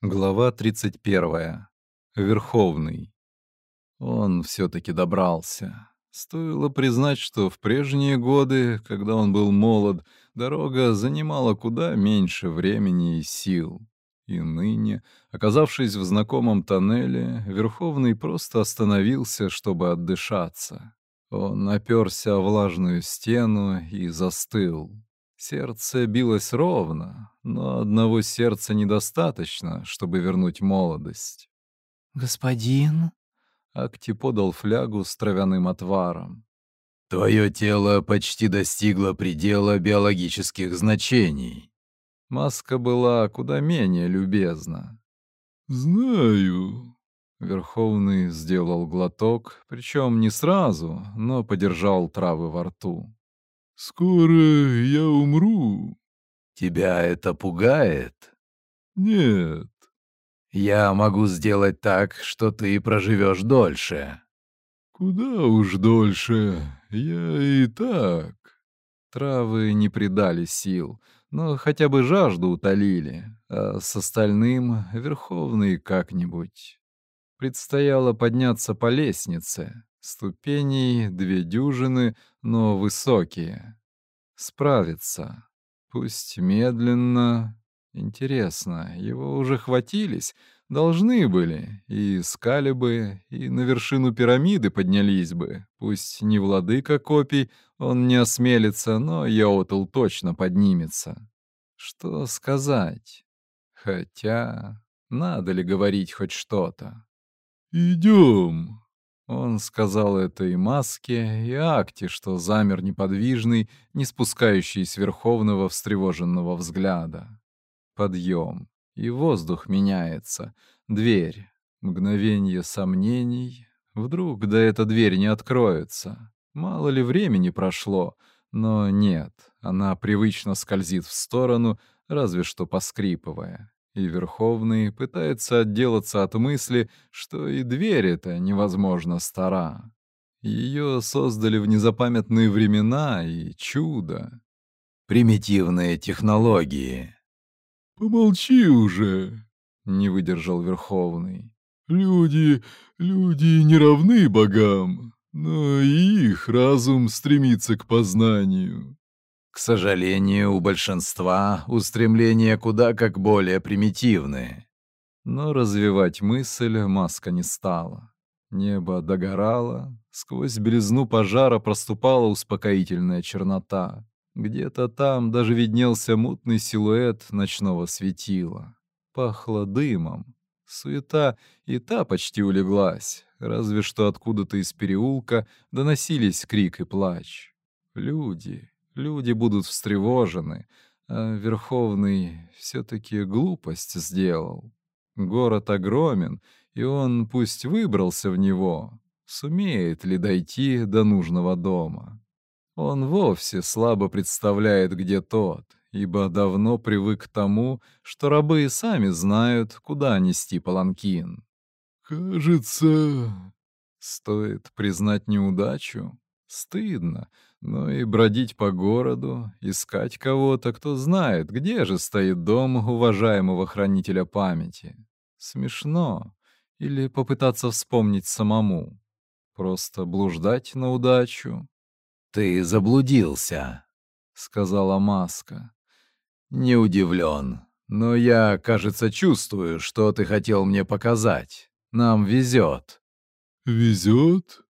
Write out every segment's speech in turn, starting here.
Глава 31. Верховный. Он все-таки добрался. Стоило признать, что в прежние годы, когда он был молод, дорога занимала куда меньше времени и сил. И ныне, оказавшись в знакомом тоннеле, Верховный просто остановился, чтобы отдышаться. Он оперся о влажную стену и застыл. Сердце билось ровно, но одного сердца недостаточно, чтобы вернуть молодость. «Господин?» Акти подал флягу с травяным отваром. «Твое тело почти достигло предела биологических значений». Маска была куда менее любезна. «Знаю». Верховный сделал глоток, причем не сразу, но подержал травы во рту. Скоро я умру. Тебя это пугает? Нет. Я могу сделать так, что ты проживешь дольше. Куда уж дольше. Я и так. Травы не придали сил, но хотя бы жажду утолили, а с остальным Верховный как-нибудь. Предстояло подняться по лестнице, Ступеней две дюжины, но высокие. Справиться. Пусть медленно. Интересно, его уже хватились? Должны были. И искали бы, и на вершину пирамиды поднялись бы. Пусть не владыка копий, он не осмелится, но Йоутл точно поднимется. Что сказать? Хотя, надо ли говорить хоть что-то? «Идем», он сказал это и Маске, и Акте, что замер неподвижный, не спускающий с Верховного встревоженного взгляда. Подъем. И воздух меняется. Дверь. Мгновение сомнений. Вдруг да эта дверь не откроется. Мало ли времени прошло. Но нет, она привычно скользит в сторону, разве что поскрипывая и Верховный пытается отделаться от мысли, что и дверь эта невозможно стара. Ее создали в незапамятные времена и чудо. Примитивные технологии. «Помолчи уже», — не выдержал Верховный. «Люди, люди не равны богам, но и их разум стремится к познанию. К сожалению, у большинства устремления куда как более примитивные. Но развивать мысль маска не стала. Небо догорало, сквозь белизну пожара проступала успокоительная чернота. Где-то там даже виднелся мутный силуэт ночного светила. Пахло дымом. Суета и та почти улеглась, разве что откуда-то из переулка доносились крик и плач. Люди, люди будут встревожены, а Верховный все-таки глупость сделал. Город огромен, и он пусть выбрался в него, сумеет ли дойти до нужного дома. Он вовсе слабо представляет, где тот, ибо давно привык к тому, что рабы сами знают, куда нести паланкин. «Кажется...» Стоит признать неудачу? Стыдно, но и бродить по городу, искать кого-то, кто знает, где же стоит дом уважаемого хранителя памяти. Смешно. Или попытаться вспомнить самому. Просто блуждать на удачу. «Ты заблудился», — сказала Маска. «Не удивлен, но я, кажется, чувствую, что ты хотел мне показать. Нам везет». «Везет?»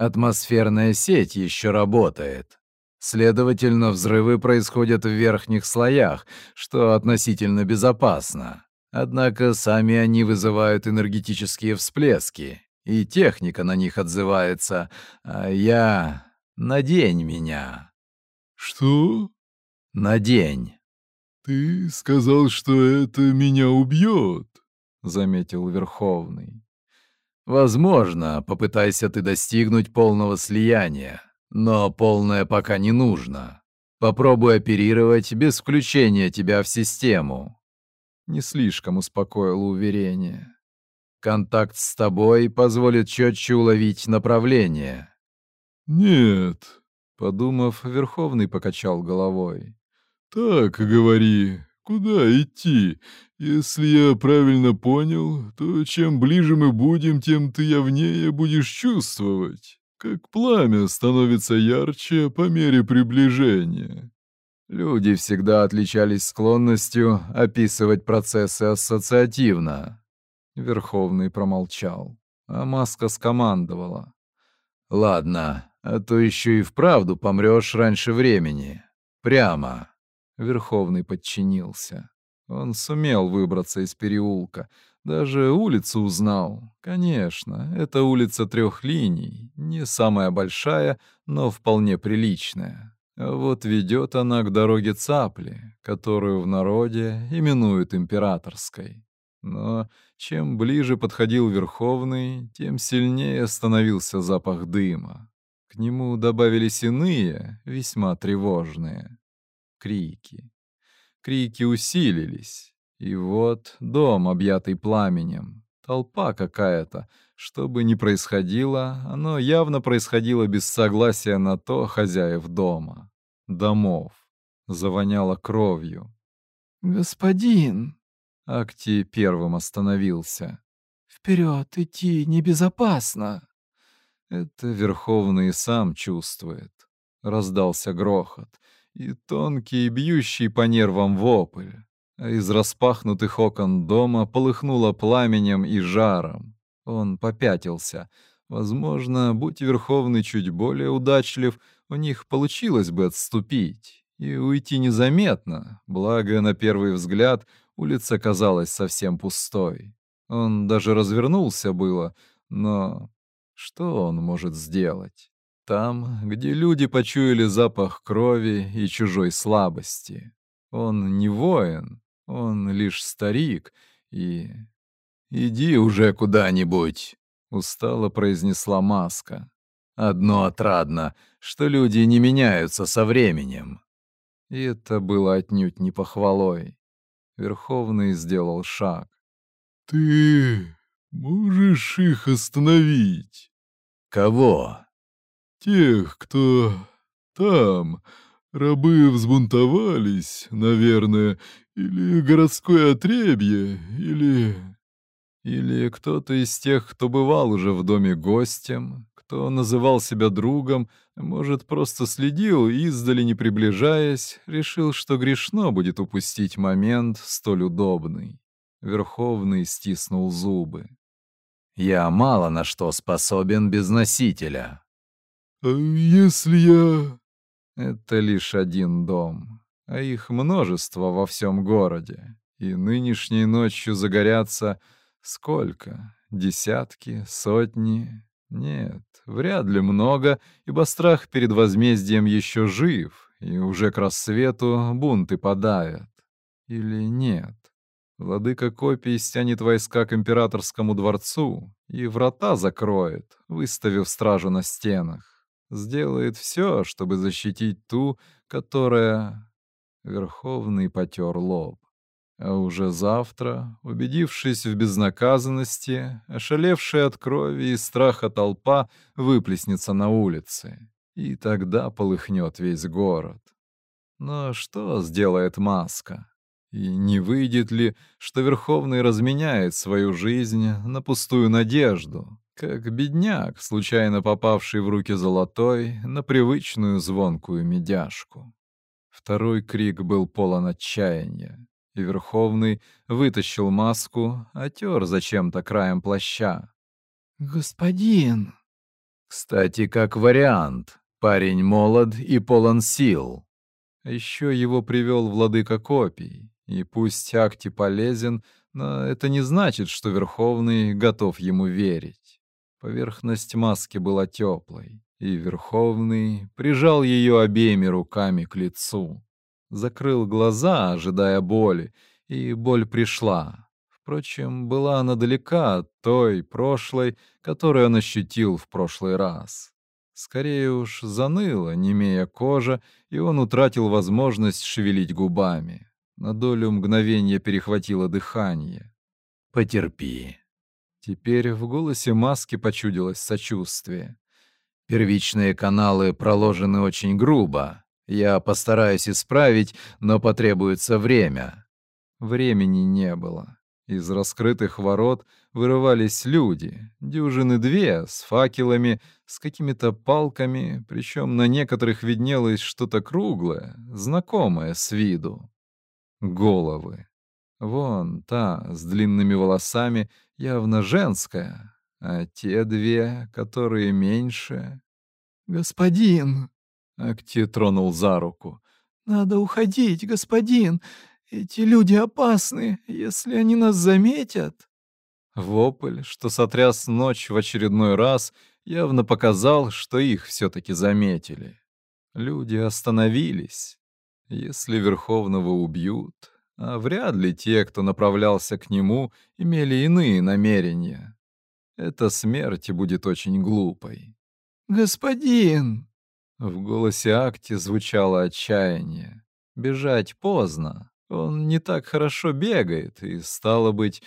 Атмосферная сеть еще работает. Следовательно, взрывы происходят в верхних слоях, что относительно безопасно. Однако сами они вызывают энергетические всплески, и техника на них отзывается, а я... Надень меня. Что? Надень. Ты сказал, что это меня убьет, заметил Верховный. Возможно, попытайся ты достигнуть полного слияния, но полное пока не нужно. Попробуй оперировать без включения тебя в систему. Не слишком успокоило уверение. Контакт с тобой позволит четче уловить направление. Нет, подумав, Верховный покачал головой. Так говори, куда идти? Если я правильно понял, то чем ближе мы будем, тем ты явнее будешь чувствовать, как пламя становится ярче по мере приближения. Люди всегда отличались склонностью описывать процессы ассоциативно. Верховный промолчал, а Маска скомандовала. «Ладно, а то еще и вправду помрешь раньше времени. Прямо». Верховный подчинился. Он сумел выбраться из переулка. Даже улицу узнал. Конечно, это улица трех линий. Не самая большая, но вполне приличная. А вот ведет она к дороге Цапли, которую в народе именуют императорской. Но чем ближе подходил Верховный, тем сильнее становился запах дыма. К нему добавились иные, весьма тревожные. Крики. Крики усилились. И вот дом, объятый пламенем. Толпа какая-то. Что бы ни происходило, оно явно происходило без согласия на то хозяев дома. Домов. Завоняло кровью. «Господин!» Акти первым остановился. «Вперед идти небезопасно!» Это Верховный сам чувствует. Раздался грохот и тонкий, бьющий по нервам вопль. А из распахнутых окон дома полыхнуло пламенем и жаром. Он попятился. Возможно, будь Верховный чуть более удачлив, у них получилось бы отступить и уйти незаметно, благо, на первый взгляд, улица казалась совсем пустой. Он даже развернулся было, но что он может сделать? Там, где люди почуяли запах крови и чужой слабости. Он не воин, он лишь старик и... «Иди уже куда-нибудь», — устало произнесла маска. «Одно отрадно, что люди не меняются со временем». И это было отнюдь не похвалой. Верховный сделал шаг. «Ты можешь их остановить?» «Кого?» Тех, кто там. Рабы взбунтовались, наверное, или городское отребье, или... Или кто-то из тех, кто бывал уже в доме гостем, кто называл себя другом, может, просто следил издали не приближаясь, решил, что грешно будет упустить момент столь удобный. Верховный стиснул зубы. «Я мало на что способен без носителя», «А если я...» Это лишь один дом, а их множество во всем городе. И нынешней ночью загорятся сколько? Десятки? Сотни? Нет, вряд ли много, ибо страх перед возмездием еще жив, и уже к рассвету бунты подавят. Или нет? Владыка копий стянет войска к императорскому дворцу и врата закроет, выставив стражу на стенах сделает все, чтобы защитить ту, которая... Верховный потер лоб. А уже завтра, убедившись в безнаказанности, ошалевшая от крови и страха толпа выплеснется на улице, и тогда полыхнет весь город. Но что сделает маска? И не выйдет ли, что Верховный разменяет свою жизнь на пустую надежду, как бедняк, случайно попавший в руки золотой на привычную звонкую медяшку. Второй крик был полон отчаяния, и Верховный вытащил маску, отер зачем-то краем плаща. «Господин!» Кстати, как вариант, парень молод и полон сил. Еще его привел владыка копий, и пусть Акти полезен, но это не значит, что Верховный готов ему верить. Поверхность маски была теплой, и Верховный прижал ее обеими руками к лицу. Закрыл глаза, ожидая боли, и боль пришла. Впрочем, была она далека от той прошлой, которую он ощутил в прошлый раз. Скорее уж заныла, немея кожа, и он утратил возможность шевелить губами. На долю мгновения перехватило дыхание. «Потерпи», Теперь в голосе маски почудилось сочувствие. Первичные каналы проложены очень грубо. Я постараюсь исправить, но потребуется время. Времени не было. Из раскрытых ворот вырывались люди, дюжины две, с факелами, с какими-то палками, причем на некоторых виднелось что-то круглое, знакомое с виду. Головы. Вон та, с длинными волосами, явно женская, а те две, которые меньше... «Господин!» — Акти тронул за руку. «Надо уходить, господин! Эти люди опасны, если они нас заметят. Вопль, что сотряс ночь в очередной раз, явно показал, что их все-таки заметили. Люди остановились. Если Верховного убьют, а вряд ли те, кто направлялся к нему, имели иные намерения. Эта смерть будет очень глупой. «Господин!» В голосе Акти звучало отчаяние. Бежать поздно. Он не так хорошо бегает, и, стало быть,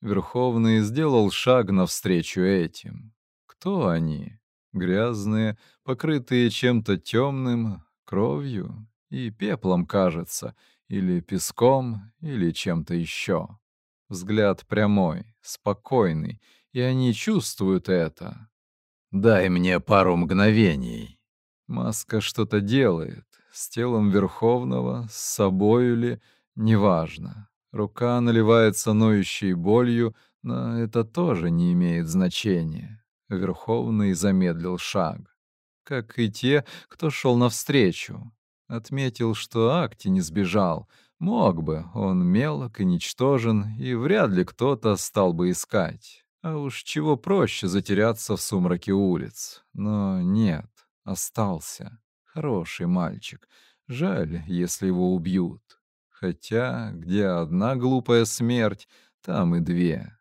Верховный сделал шаг навстречу этим. Кто они? Грязные, покрытые чем-то темным, кровью и пеплом, кажется, или песком, или чем-то еще. Взгляд прямой, спокойный, и они чувствуют это. «Дай мне пару мгновений». Маска что-то делает, с телом Верховного, с собою ли, Неважно. Рука наливается ноющей болью, но это тоже не имеет значения. Верховный замедлил шаг. Как и те, кто шел навстречу. Отметил, что Акти не сбежал. Мог бы, он мелок и ничтожен, и вряд ли кто-то стал бы искать. А уж чего проще затеряться в сумраке улиц. Но нет, остался. Хороший мальчик. Жаль, если его убьют. Хотя, где одна глупая смерть, там и две.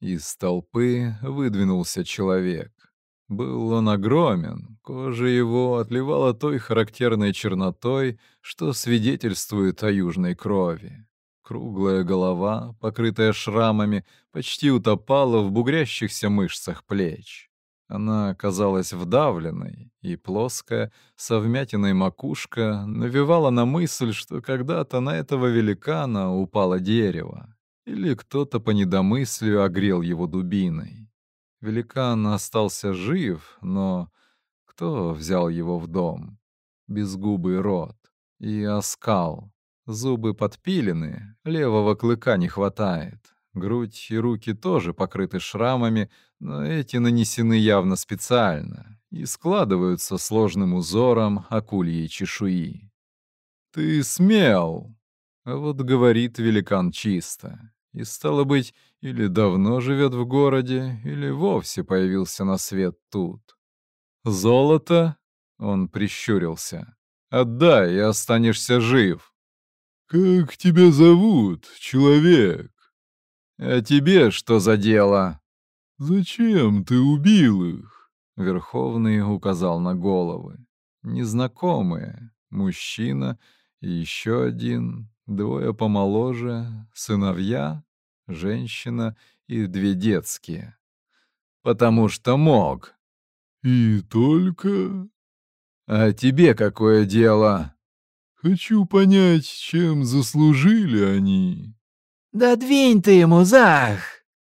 Из толпы выдвинулся человек. Был он огромен, кожа его отливала той характерной чернотой, что свидетельствует о южной крови. Круглая голова, покрытая шрамами, почти утопала в бугрящихся мышцах плеч. Она казалась вдавленной, и плоская, со вмятиной макушка навевала на мысль, что когда-то на этого великана упало дерево, или кто-то по недомыслию огрел его дубиной. Великан остался жив, но кто взял его в дом? Безгубый рот и оскал. Зубы подпилены, левого клыка не хватает. Грудь и руки тоже покрыты шрамами, но эти нанесены явно специально и складываются сложным узором акульей чешуи. «Ты смел!» Вот говорит великан чисто. И, стало быть, или давно живет в городе, или вовсе появился на свет тут. «Золото?» — он прищурился. «Отдай, и останешься жив». «Как тебя зовут, человек?» «А тебе что за дело?» «Зачем ты убил их?» Верховный указал на головы. Незнакомые. Мужчина и еще один, двое помоложе, сыновья, женщина и две детские. «Потому что мог». «И только...» «А тебе какое дело?» «Хочу понять, чем заслужили они». «Да двинь ты ему, Зах!»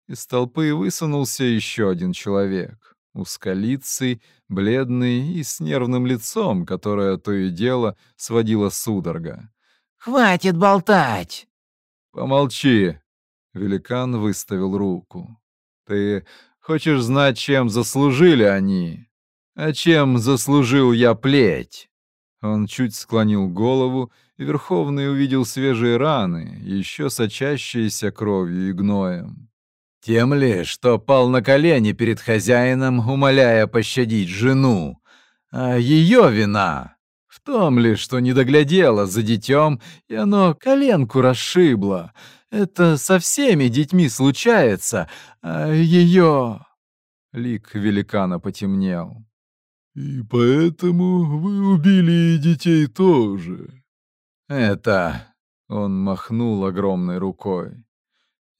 Из толпы высунулся еще один человек. Узколицый, бледный и с нервным лицом, которое то и дело сводило судорога. «Хватит болтать!» «Помолчи!» Великан выставил руку. «Ты хочешь знать, чем заслужили они? А чем заслужил я плеть?» Он чуть склонил голову Верховный увидел свежие раны, еще сочащиеся кровью и гноем. Тем ли, что пал на колени перед хозяином, умоляя пощадить жену. А ее вина том ли, что не доглядела за детем, и оно коленку расшибло. Это со всеми детьми случается, а ее... Лик великана потемнел. «И поэтому вы убили и детей тоже», «Это...» — он махнул огромной рукой.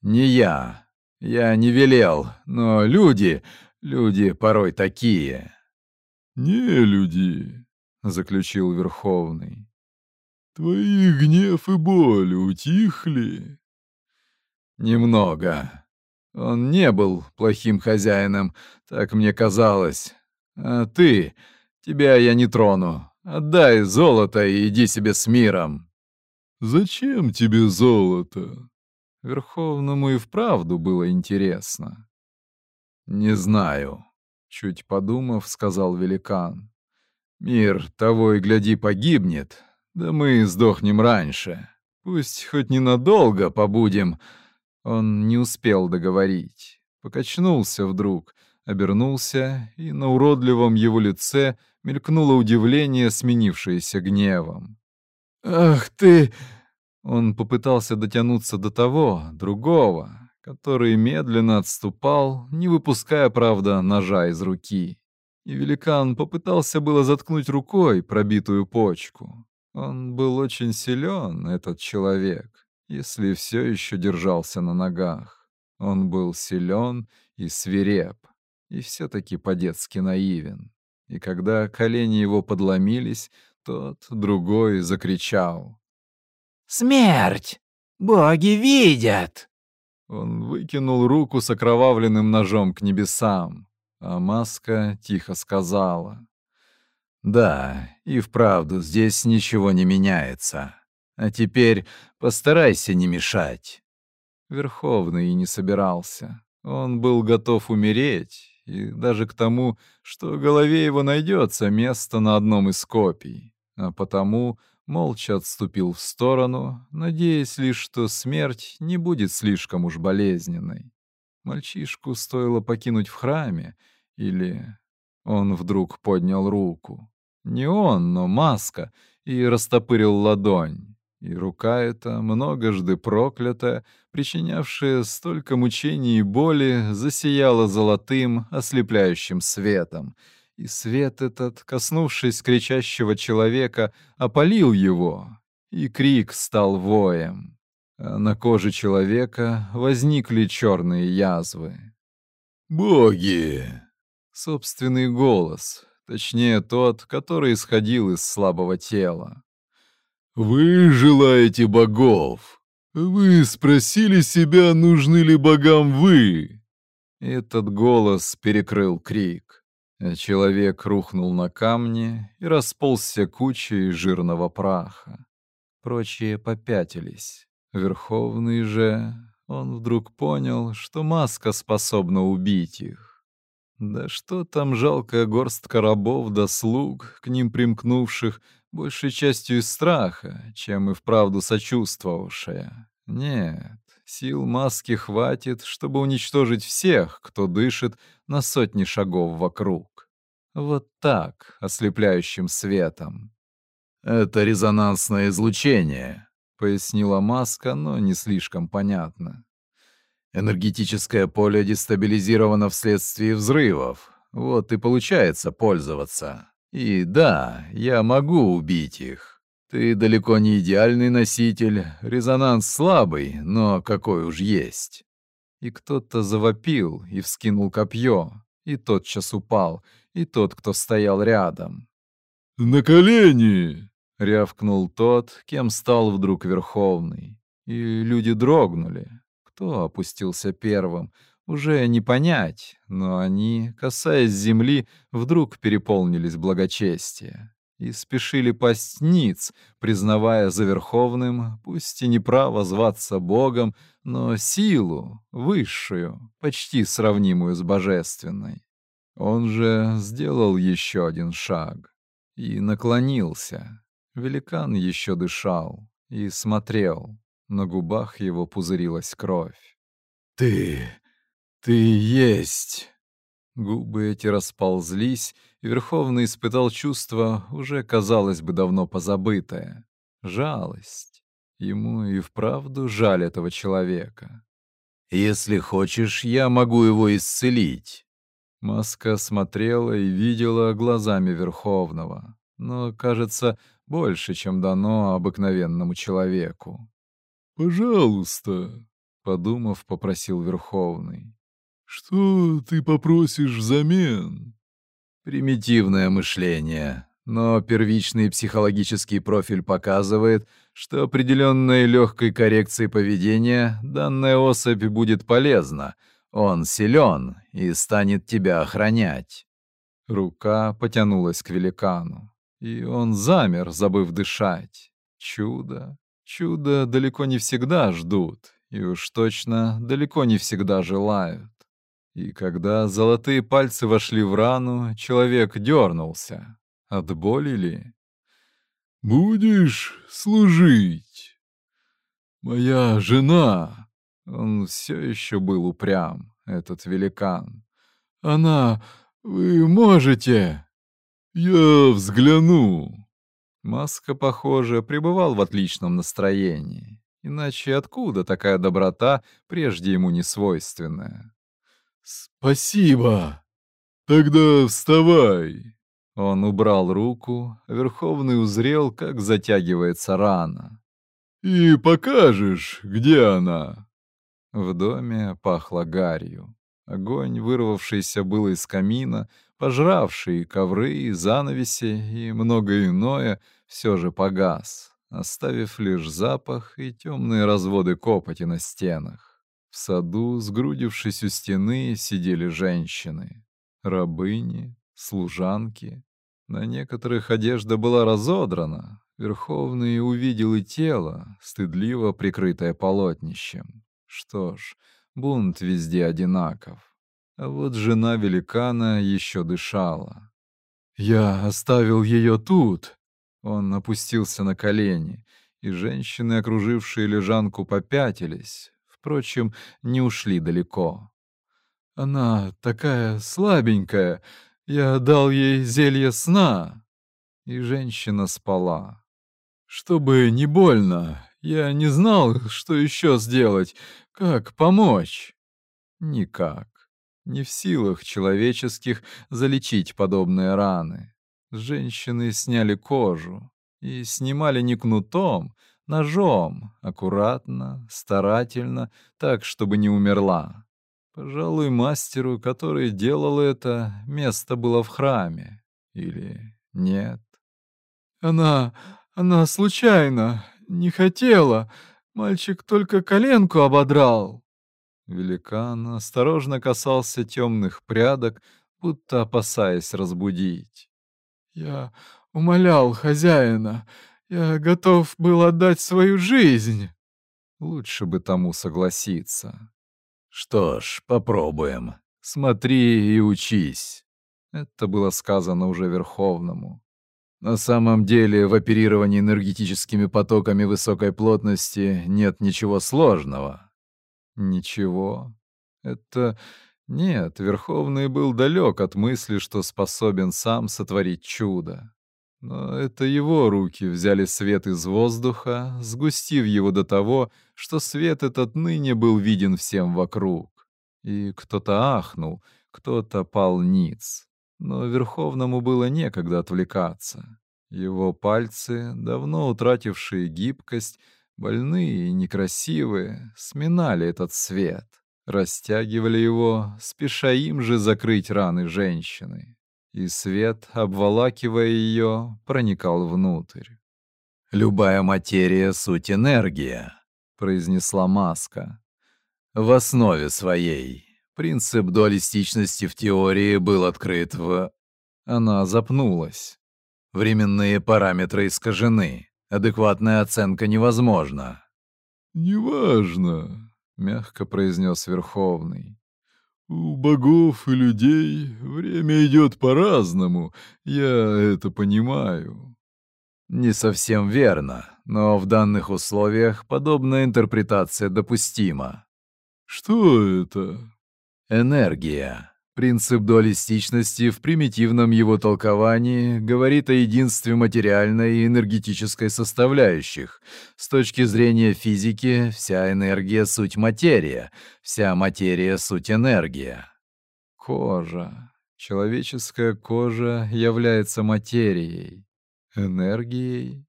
«Не я. Я не велел, но люди... люди порой такие». «Не люди», — заключил Верховный. «Твои гнев и боль утихли?» Немного. Он не был плохим хозяином, так мне казалось. А ты, тебя я не трону. Отдай золото и иди себе с миром. Зачем тебе золото? Верховному и вправду было интересно. Не знаю, чуть подумав, сказал великан. Мир того и гляди погибнет, да мы сдохнем раньше. Пусть хоть ненадолго побудем. Он не успел договорить. Покачнулся вдруг, обернулся, и на уродливом его лице мелькнуло удивление, сменившееся гневом. «Ах ты!» Он попытался дотянуться до того, другого, который медленно отступал, не выпуская, правда, ножа из руки. И великан попытался было заткнуть рукой пробитую почку. Он был очень силен, этот человек, если все еще держался на ногах. Он был силен и свиреп, и все-таки по-детски наивен. И когда колени его подломились, тот другой закричал. «Смерть! Боги видят!» Он выкинул руку с окровавленным ножом к небесам, а маска тихо сказала. «Да, и вправду здесь ничего не меняется. А теперь постарайся не мешать». Верховный и не собирался. Он был готов умереть, и даже к тому, что голове его найдется место на одном из копий, а потому молча отступил в сторону, надеясь лишь, что смерть не будет слишком уж болезненной. Мальчишку стоило покинуть в храме, или... Он вдруг поднял руку. Не он, но маска, и растопырил ладонь. И рука эта, многожды проклятая, причинявшая столько мучений и боли, засияла золотым, ослепляющим светом. И свет этот, коснувшись кричащего человека, опалил его, и крик стал воем. А на коже человека возникли черные язвы. «Боги!» Собственный голос, точнее тот, который исходил из слабого тела. «Вы желаете богов? Вы спросили себя, нужны ли богам вы?» Этот голос перекрыл крик. Человек рухнул на камни и расползся кучей жирного праха. Прочие попятились. Верховный же... Он вдруг понял, что маска способна убить их. Да что там жалкая горстка рабов да слуг, к ним примкнувших, большей частью из страха, чем и вправду сочувствовавшая. Нет, сил маски хватит, чтобы уничтожить всех, кто дышит на сотни шагов вокруг. Вот так, ослепляющим светом. «Это резонансное излучение», — пояснила маска, но не слишком понятно. «Энергетическое поле дестабилизировано вследствие взрывов. Вот и получается пользоваться». И да, я могу убить их. Ты далеко не идеальный носитель, резонанс слабый, но какой уж есть. И кто-то завопил и вскинул копье, и тотчас упал, и тот, кто стоял рядом. «На колени!» — рявкнул тот, кем стал вдруг Верховный. И люди дрогнули. Кто опустился первым? уже не понять, но они, касаясь земли, вдруг переполнились благочестия и спешили пасть ниц, признавая за верховным, пусть и не право зваться Богом, но силу высшую, почти сравнимую с божественной. Он же сделал еще один шаг и наклонился. Великан еще дышал и смотрел. На губах его пузырилась кровь. «Ты «Ты есть!» Губы эти расползлись, и Верховный испытал чувство, уже, казалось бы, давно позабытое. Жалость. Ему и вправду жаль этого человека. «Если хочешь, я могу его исцелить». Маска смотрела и видела глазами Верховного, но, кажется, больше, чем дано обыкновенному человеку. «Пожалуйста», — подумав, попросил Верховный. «Что ты попросишь взамен?» «Примитивное мышление. но первичный психологический профиль показывает, что определенной легкой коррекцией поведения данная особь будет полезна. Он силен и станет тебя охранять. Рука потянулась к великану, и он замер, забыв дышать. Чудо. Чудо далеко не всегда ждут, и уж точно далеко не всегда желают. И когда золотые пальцы вошли в рану, человек дернулся. От боли ли? «Будешь служить. Моя жена...» Он все еще был упрям, этот великан. «Она... Вы можете...» «Я взгляну». Маска, похоже, пребывал в отличном настроении. Иначе откуда такая доброта, прежде ему не свойственная? «Спасибо. Тогда вставай». Он убрал руку, Верховный узрел, как затягивается рана. «И покажешь, где она?» В доме пахло гарью. Огонь, вырвавшийся был из камина, пожравший ковры, занавеси и многое иное, все же погас, оставив лишь запах и темные разводы копоти на стенах. В саду, сгрудившись у стены, сидели женщины, рабыни, служанки. На некоторых одежда была разодрана. Верховный увидел и тело, стыдливо прикрытое полотнищем. Что ж, бунт везде одинаков. А вот жена великана еще дышала. «Я оставил ее тут!» Он опустился на колени, и женщины, окружившие лежанку, попятились. Впрочем, не ушли далеко. «Она такая слабенькая. Я дал ей зелье сна». И женщина спала. «Чтобы не больно, я не знал, что еще сделать, как помочь». «Никак не в силах человеческих залечить подобные раны. Женщины сняли кожу и снимали не кнутом, ножом, аккуратно, старательно, так, чтобы не умерла. Пожалуй, мастеру, который делал это, место было в храме. Или нет? Она... она случайно, не хотела. Мальчик только коленку ободрал. Великан осторожно касался темных прядок, будто опасаясь разбудить. «Я умолял хозяина. Я готов был отдать свою жизнь». Лучше бы тому согласиться. «Что ж, попробуем. Смотри и учись». Это было сказано уже Верховному. На самом деле в оперировании энергетическими потоками высокой плотности нет ничего сложного. Ничего. Это... Нет, Верховный был далек от мысли, что способен сам сотворить чудо. Но это его руки взяли свет из воздуха, сгустив его до того, что свет этот ныне был виден всем вокруг. И кто-то ахнул, кто-то пал ниц. Но Верховному было некогда отвлекаться. Его пальцы, давно утратившие гибкость, больные и некрасивые, сминали этот свет, растягивали его, спеша им же закрыть раны женщины. И свет, обволакивая ее, проникал внутрь. «Любая материя — суть энергия», — произнесла маска. «В основе своей. Принцип дуалистичности в теории был открыт в...» Она запнулась. «Временные параметры искажены. Адекватная оценка невозможна. «Неважно», — мягко произнес Верховный. «У богов и людей время идет по-разному, я это понимаю». Не совсем верно, но в данных условиях подобная интерпретация допустима. «Что это?» Энергия. Принцип дуалистичности в примитивном его толковании говорит о единстве материальной и энергетической составляющих. С точки зрения физики, вся энергия — суть материя, вся материя — суть энергия. Кожа. Человеческая кожа является материей. Энергией.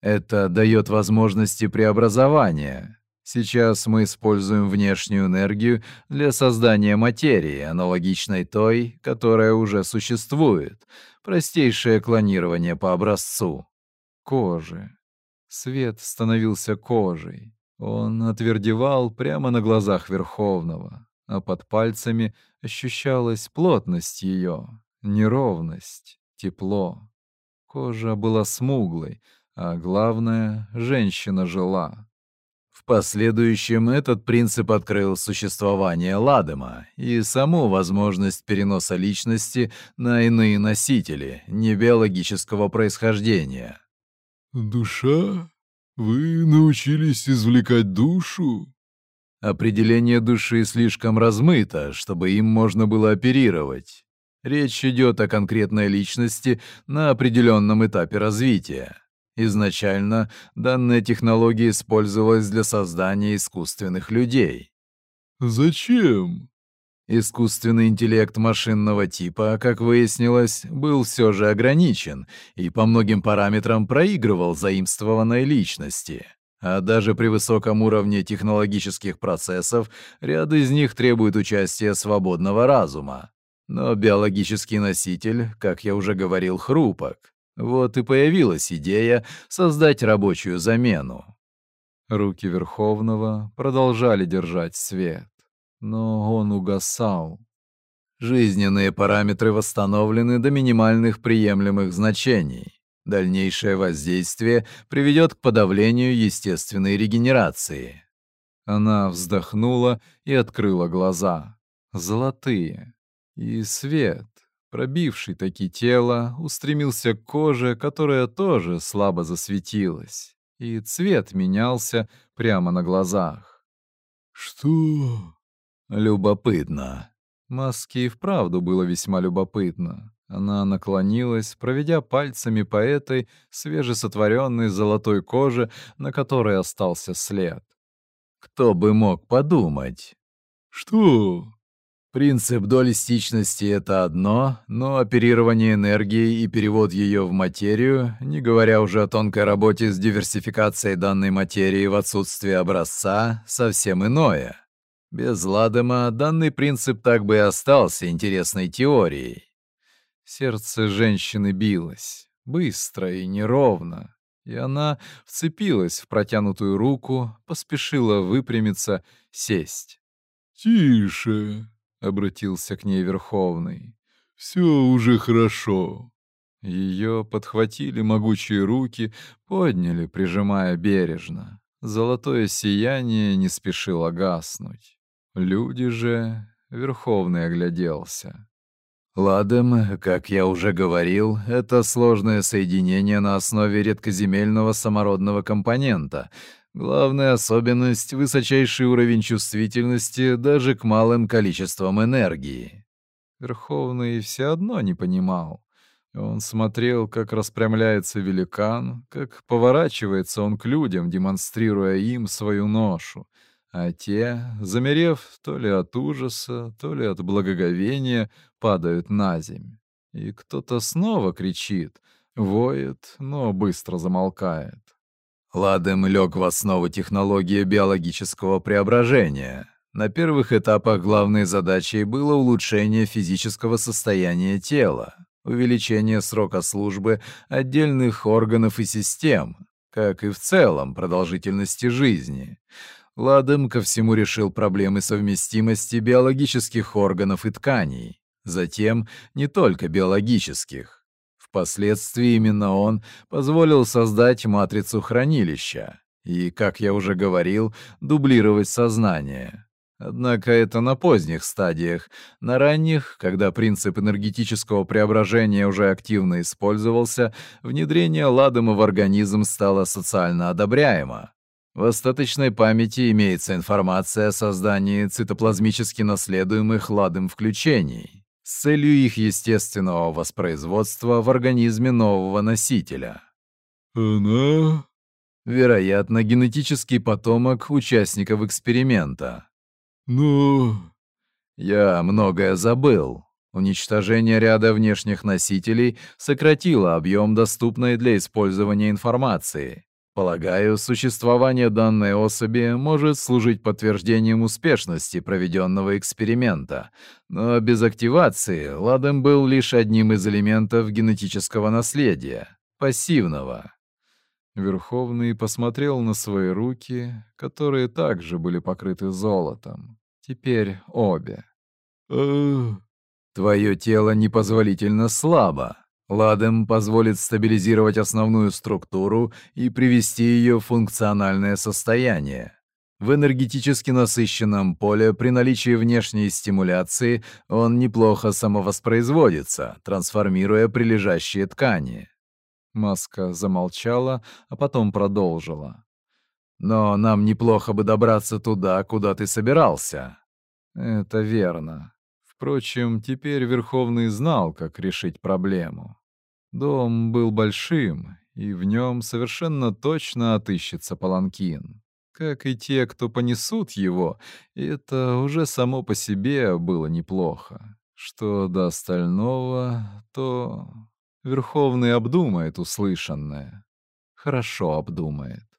Это дает возможности преобразования. Сейчас мы используем внешнюю энергию для создания материи, аналогичной той, которая уже существует. Простейшее клонирование по образцу. Кожи. Свет становился кожей. Он отвердевал прямо на глазах Верховного, а под пальцами ощущалась плотность ее, неровность, тепло. Кожа была смуглой, а главное, женщина жила. В последующем этот принцип открыл существование Ладема и саму возможность переноса личности на иные носители небиологического происхождения. «Душа? Вы научились извлекать душу?» Определение души слишком размыто, чтобы им можно было оперировать. Речь идет о конкретной личности на определенном этапе развития. Изначально данная технология использовалась для создания искусственных людей. Зачем? Искусственный интеллект машинного типа, как выяснилось, был все же ограничен и по многим параметрам проигрывал заимствованной личности. А даже при высоком уровне технологических процессов ряд из них требует участия свободного разума. Но биологический носитель, как я уже говорил, хрупок. Вот и появилась идея создать рабочую замену. Руки Верховного продолжали держать свет, но он угасал. Жизненные параметры восстановлены до минимальных приемлемых значений. Дальнейшее воздействие приведет к подавлению естественной регенерации. Она вздохнула и открыла глаза. Золотые. И свет, пробивший таки тело, устремился к коже, которая тоже слабо засветилась, и цвет менялся прямо на глазах. «Что?» «Любопытно». Маске и вправду было весьма любопытно. Она наклонилась, проведя пальцами по этой свежесотворенной золотой коже, на которой остался след. «Кто бы мог подумать?» «Что?» Принцип дуалистичности — это одно, но оперирование энергией и перевод ее в материю, не говоря уже о тонкой работе с диверсификацией данной материи в отсутствие образца, совсем иное. Без Ладема данный принцип так бы и остался интересной теорией. Сердце женщины билось, быстро и неровно, и она вцепилась в протянутую руку, поспешила выпрямиться, сесть. «Тише!» — обратился к ней Верховный. «Все уже хорошо». Ее подхватили могучие руки, подняли, прижимая бережно. Золотое сияние не спешило гаснуть. Люди же... Верховный огляделся. Ладем, как я уже говорил, это сложное соединение на основе редкоземельного самородного компонента — Главная особенность — высочайший уровень чувствительности даже к малым количествам энергии. Верховный все одно не понимал. Он смотрел, как распрямляется великан, как поворачивается он к людям, демонстрируя им свою ношу, а те, замерев то ли от ужаса, то ли от благоговения, падают на земь. И кто-то снова кричит, воет, но быстро замолкает. Ладем лег в основу технологии биологического преображения. На первых этапах главной задачей было улучшение физического состояния тела, увеличение срока службы отдельных органов и систем, как и в целом продолжительности жизни. Ладем ко всему решил проблемы совместимости биологических органов и тканей, затем не только биологических. Впоследствии именно он позволил создать матрицу хранилища и, как я уже говорил, дублировать сознание. Однако это на поздних стадиях. На ранних, когда принцип энергетического преображения уже активно использовался, внедрение ладома в организм стало социально одобряемо. В остаточной памяти имеется информация о создании цитоплазмически наследуемых ладом включений с целью их естественного воспроизводства в организме нового носителя. «Она...» Вероятно, генетический потомок участников эксперимента. «Но...» Я многое забыл. Уничтожение ряда внешних носителей сократило объем доступной для использования информации. Полагаю, существование данной особи может служить подтверждением успешности проведенного эксперимента, но без активации ладем был лишь одним из элементов генетического наследия, пассивного. Верховный посмотрел на свои руки, которые также были покрыты золотом. Теперь обе. Твое тело непозволительно слабо. Ладем позволит стабилизировать основную структуру и привести ее в функциональное состояние. В энергетически насыщенном поле при наличии внешней стимуляции он неплохо самовоспроизводится, трансформируя прилежащие ткани. Маска замолчала, а потом продолжила. «Но нам неплохо бы добраться туда, куда ты собирался». «Это верно. Впрочем, теперь Верховный знал, как решить проблему. Дом был большим, и в нем совершенно точно отыщется паланкин. Как и те, кто понесут его, это уже само по себе было неплохо. Что до остального, то Верховный обдумает услышанное. Хорошо обдумает.